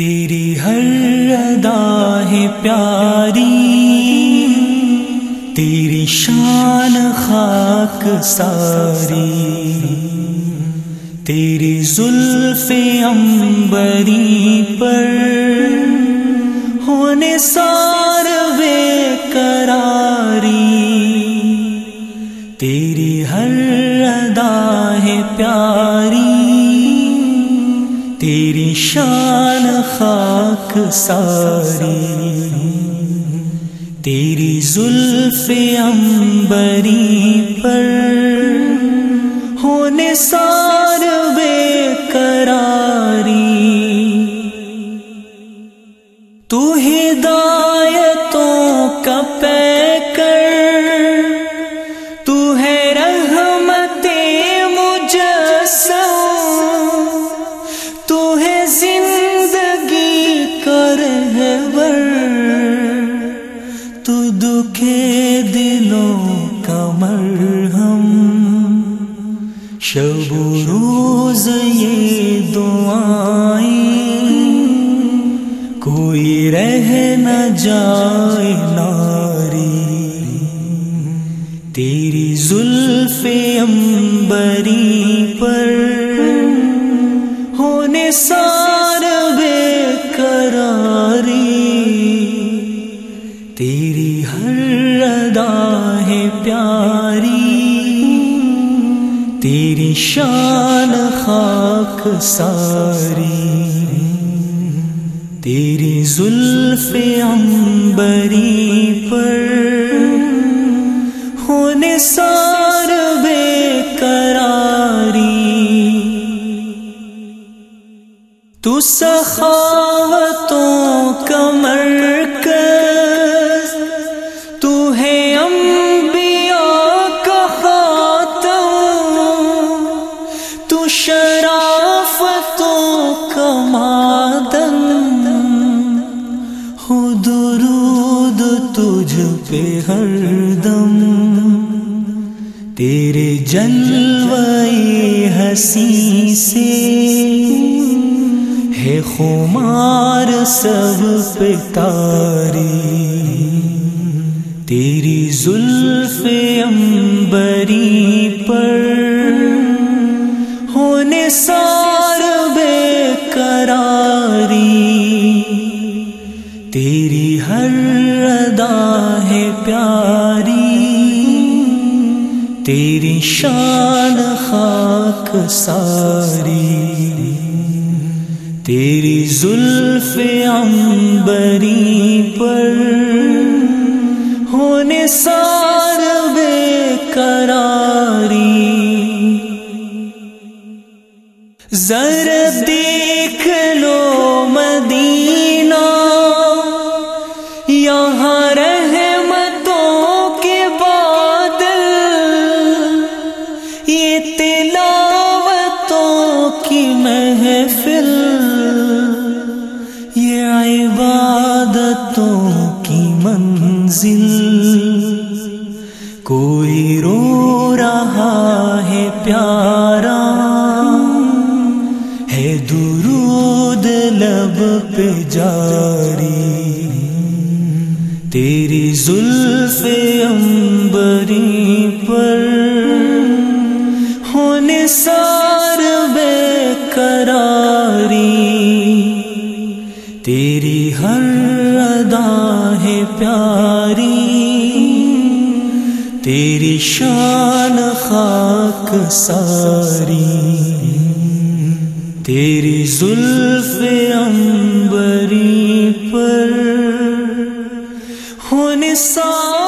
تیری ہر ادا ہے پیاری، تیری شان خاک ساری، تیری زلف امبری پر ہونے سار وے کراری تیری ہر ادا ہے پیاری تیری شان خاک ساری تیری زلف امبری پر ہونے سار زندگی کر ہے تو دکھے دلوں کا مرہم۔ شب و روز یہ دعائیں۔ کوئی رہ نہ جائے ناری۔ تیری زلف امبری پر ہونے سار تیری ہر ادا ہے پیاری، تیری شان خاک ساری، تیری زلف امبری پر ہونے سار تو سخاوتوں کا مرکز، تو ہے انبیاء کا خاتم، تو شرافتوں کا مادن۔ ہو درود تجھ پہ ہر دم، تیرے جلوے ہنسی سے۔ ہے خمار سب پہ تاری۔ تیری زلف امبری پر ہونے سار بے کراری تیری ہر ادا ہے پیاری۔ تیری شان خاک ساری۔ تیری زلف امبری پر ہونے سار بے کراری ذر دیکھ لو مدینہ عبادتوں کی منزل۔ کوئی رو رہا ہے پیارا۔ ہے درود لب پہ جاری۔ تیری زلف امبری پر ہونے سار ہر ادا ہے پیاری تیری شان خاک ساری تیری زلف امبری پر ہونے سار